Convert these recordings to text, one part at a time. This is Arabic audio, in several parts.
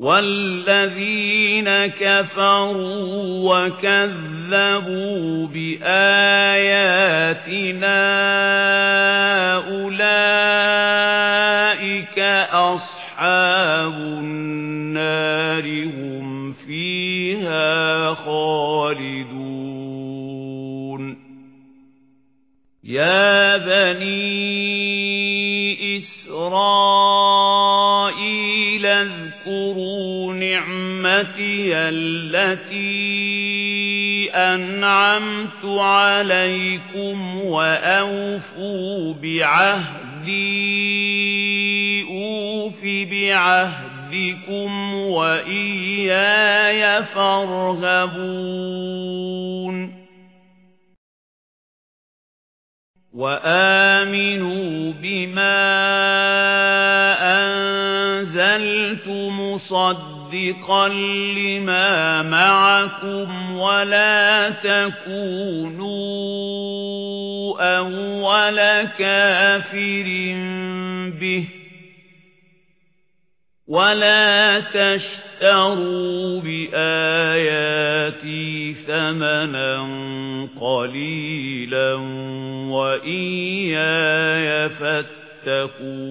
وَالَّذِينَ كَفَرُوا وَكَذَّبُوا بِآيَاتِنَا أُولَئِكَ أَصْحَابُ النَّارِ هُمْ فِيهَا خَالِدُونَ يَا بَنِي إِسْرَائِيلَ اذْكُرُوا نِعْمَتِيَ الَّتِي أَنْعَمْتُ عَلَيْكُمْ وَأَوْفُوا بِعَهْدِي أُوفِ بِعَهْدِكُمْ وَإِيَّايَ فَارْهَبُونِ. وَآمِنُوا بِمَا أَنزَلْتُ مُصَدِّقًا لِمَا مَعَكُمْ وَلَا تَكُونُوا أَوَّلَ كَافِرٍ بِهِ وَلَا تَشْتَرُوا بِآيَاتِي ثَمَنًا قَلِيلًا وَإِيَّايَ فَاتَّقُونِ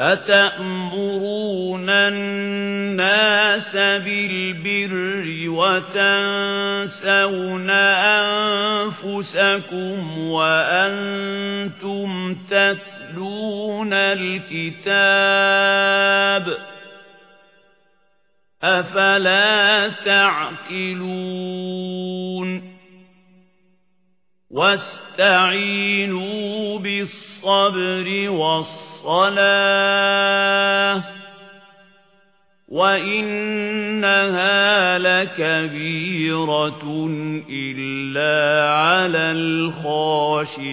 أَتَأْمُرُونَ النَّاسَ بِالْبِرِّ وَتَنسَوْنَ أَنفُسَكُمْ وَأَنْتُمْ تَتْلُونَ الْكِتَابَ أَفَلَا تَعْقِلُونَ وَاسْتَعِينُوا بِالصَّبْرِ وَالصَّلَاةِ وَإِنَّهَا لَكَبِيرَةٌ إِلَّا عَلَى الْخَاشِعِينَ.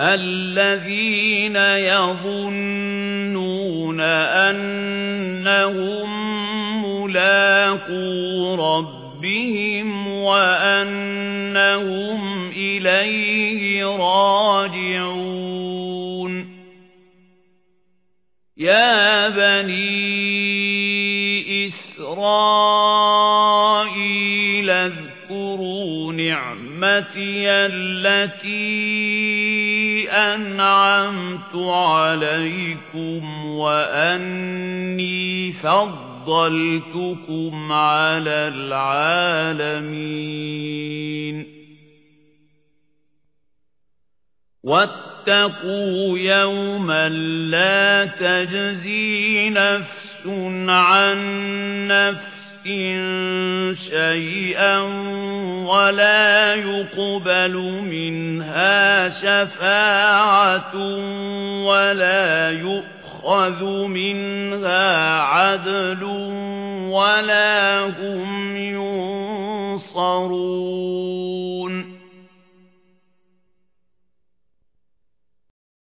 الَّذِينَ يَظُنُّونَ أَنَّهُم مُّلَاقُو رَبِّهِمْ وَأَنَّهُمْ إِلَيْهِ رَاجِعُونَ يَا بَنِي إِسْرَائِيلَ اذْكُرُوا نِعْمَتِيَ الَّتِي أَنْعَمْتُ عَلَيْكُمْ وَأَنِّي فَضَّلْتُكُمْ عَلَى الْعَالَمِينَ. وَاتَّقُوا يَوْمًا لَّا تَجْزِي نَفْسٌ عَن نَّفْسٍ شَيْئًا وَلَا يُقْبَلُ مِنْهَا شَفَاعَةٌ وَلَا يُؤْخَذُ مِنْهَا عَدْلٌ وَلَا هُمْ يُنصَرُونَ